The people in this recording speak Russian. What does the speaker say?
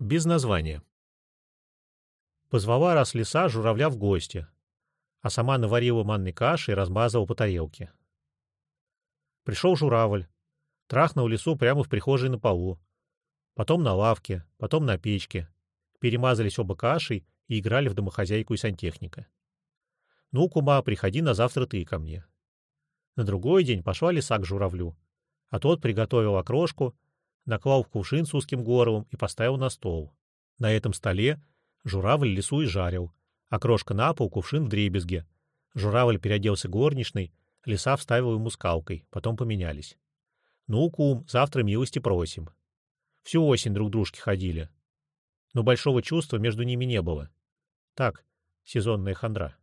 Без названия. Позвала раз лиса журавля в гости, а сама наварила манной каши и размазала по тарелке. Пришел журавль, трахнул лису прямо в прихожей на полу, потом на лавке, потом на печке, перемазались оба кашей и играли в домохозяйку и сантехника. «Ну, кума, приходи на завтра ты ко мне». На другой день пошла лиса к журавлю, а тот приготовил окрошку, наклал в кувшин с узким горлом и поставил на стол. На этом столе журавль лису и жарил, окрошка на пол, кувшин в дребезге. Журавль переоделся горничной, лиса вставила ему скалкой, потом поменялись. «Ну, кум, завтра милости просим». Всю осень друг дружки ходили. Но большого чувства между ними не было. Так, сезонная хандра.